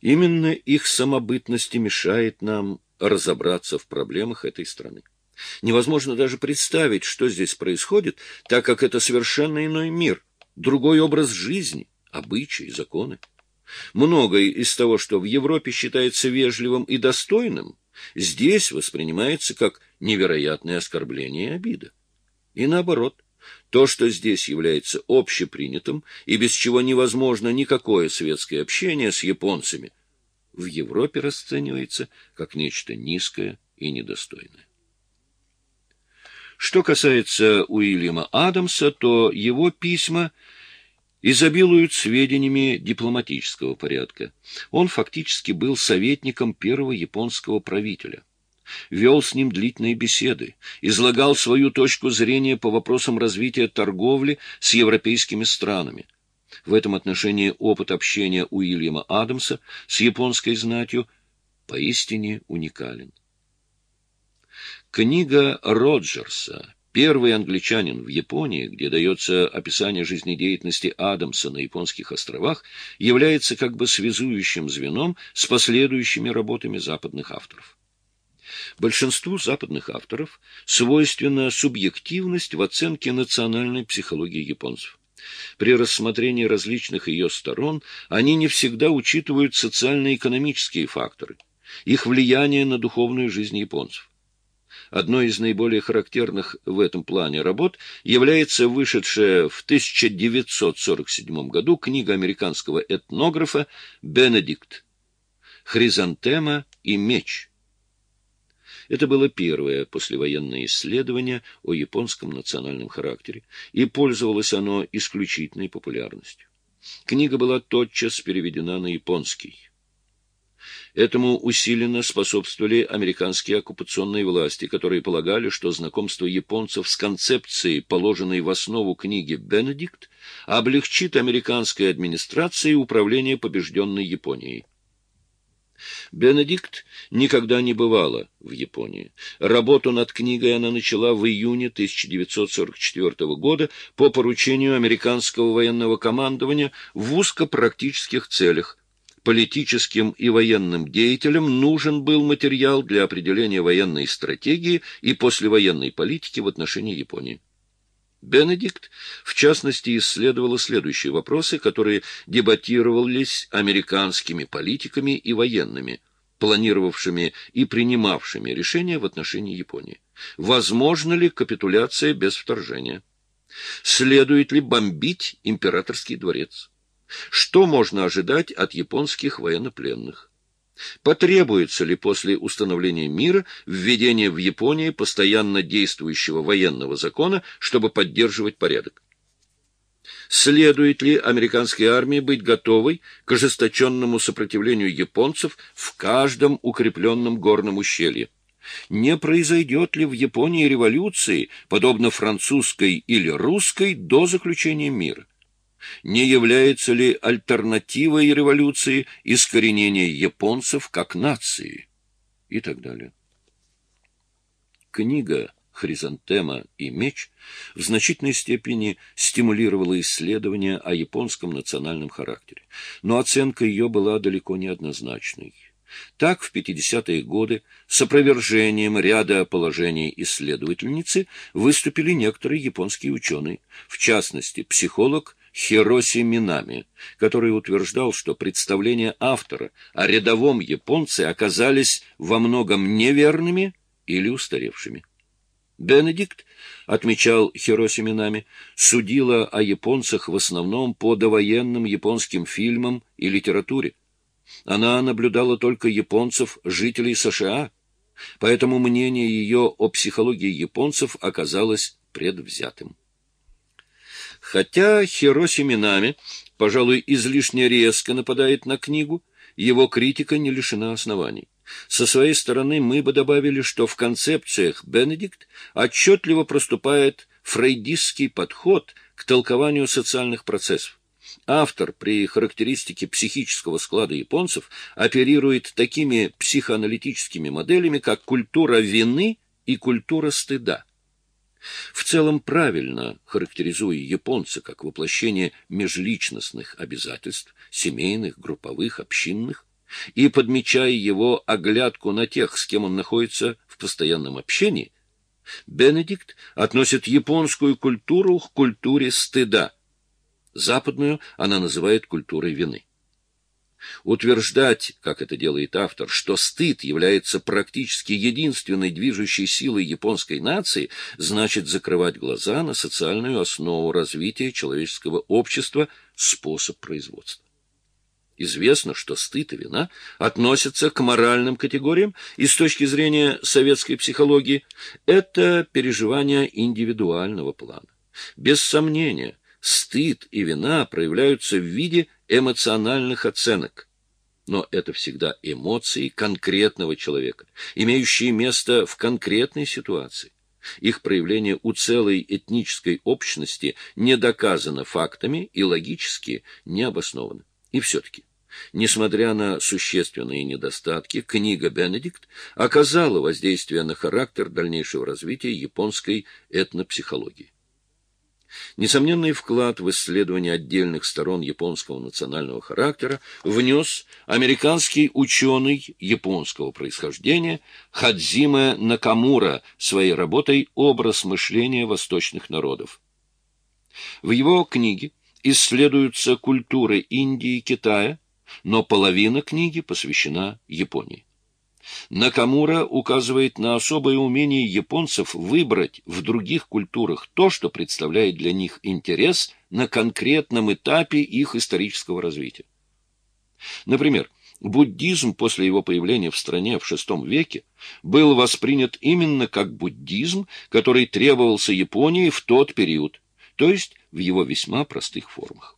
Именно их самобытность и мешает нам разобраться в проблемах этой страны. Невозможно даже представить, что здесь происходит, так как это совершенно иной мир, другой образ жизни, обычаи, законы. Многое из того, что в Европе считается вежливым и достойным, здесь воспринимается как невероятное оскорбление и обида. И наоборот, то, что здесь является общепринятым и без чего невозможно никакое светское общение с японцами, в Европе расценивается как нечто низкое и недостойное. Что касается Уильяма Адамса, то его письма изобилуют сведениями дипломатического порядка. Он фактически был советником первого японского правителя. Вел с ним длительные беседы, излагал свою точку зрения по вопросам развития торговли с европейскими странами. В этом отношении опыт общения Уильяма Адамса с японской знатью поистине уникален. Книга Роджерса Первый англичанин в Японии, где дается описание жизнедеятельности Адамса на японских островах, является как бы связующим звеном с последующими работами западных авторов. Большинству западных авторов свойственна субъективность в оценке национальной психологии японцев. При рассмотрении различных ее сторон они не всегда учитывают социально-экономические факторы, их влияние на духовную жизнь японцев. Одной из наиболее характерных в этом плане работ является вышедшая в 1947 году книга американского этнографа «Бенедикт. Хризантема и меч». Это было первое послевоенное исследование о японском национальном характере, и пользовалось оно исключительной популярностью. Книга была тотчас переведена на японский. Этому усиленно способствовали американские оккупационные власти, которые полагали, что знакомство японцев с концепцией, положенной в основу книги «Бенедикт», облегчит американской администрации управление побежденной Японией. Бенедикт никогда не бывала в Японии. Работу над книгой она начала в июне 1944 года по поручению американского военного командования в узкопрактических целях, политическим и военным деятелям нужен был материал для определения военной стратегии и послевоенной политики в отношении Японии. Бенедикт, в частности, исследовала следующие вопросы, которые дебатировались американскими политиками и военными, планировавшими и принимавшими решения в отношении Японии. Возможно ли капитуляция без вторжения? Следует ли бомбить императорский дворец? Что можно ожидать от японских военнопленных? Потребуется ли после установления мира введение в Японии постоянно действующего военного закона, чтобы поддерживать порядок? Следует ли американской армии быть готовой к ожесточенному сопротивлению японцев в каждом укрепленном горном ущелье? Не произойдет ли в Японии революции, подобно французской или русской, до заключения мира? Не является ли альтернативой революции искоренение японцев как нации? И так далее. Книга «Хризантема и меч» в значительной степени стимулировала исследования о японском национальном характере, но оценка ее была далеко не однозначной. Так, в 50-е годы с опровержением ряда положений исследовательницы выступили некоторые японские ученые, в частности, психолог Хироси Минами, который утверждал, что представления автора о рядовом японце оказались во многом неверными или устаревшими. Бенедикт, отмечал Хироси Минами, судила о японцах в основном по довоенным японским фильмам и литературе. Она наблюдала только японцев, жителей США, поэтому мнение ее о психологии японцев оказалось предвзятым. Хотя Хироси Минами, пожалуй, излишне резко нападает на книгу, его критика не лишена оснований. Со своей стороны мы бы добавили, что в концепциях Бенедикт отчетливо проступает фрейдистский подход к толкованию социальных процессов. Автор при характеристике психического склада японцев оперирует такими психоаналитическими моделями, как культура вины и культура стыда. В целом правильно характеризуя японца как воплощение межличностных обязательств, семейных, групповых, общинных, и подмечая его оглядку на тех, с кем он находится в постоянном общении, Бенедикт относит японскую культуру к культуре стыда. Западную она называет культурой вины. Утверждать, как это делает автор, что стыд является практически единственной движущей силой японской нации, значит закрывать глаза на социальную основу развития человеческого общества, способ производства. Известно, что стыд и вина относятся к моральным категориям, и с точки зрения советской психологии это переживание индивидуального плана. Без сомнения, стыд и вина проявляются в виде эмоциональных оценок. Но это всегда эмоции конкретного человека, имеющие место в конкретной ситуации. Их проявление у целой этнической общности не доказано фактами и логически не обосновано. И все-таки, несмотря на существенные недостатки, книга «Бенедикт» оказала воздействие на характер дальнейшего развития японской этнопсихологии. Несомненный вклад в исследование отдельных сторон японского национального характера внес американский ученый японского происхождения Хадзиме Накамура своей работой «Образ мышления восточных народов». В его книге исследуются культуры Индии и Китая, но половина книги посвящена Японии. Накамура указывает на особое умение японцев выбрать в других культурах то, что представляет для них интерес на конкретном этапе их исторического развития. Например, буддизм после его появления в стране в VI веке был воспринят именно как буддизм, который требовался Японии в тот период, то есть в его весьма простых формах.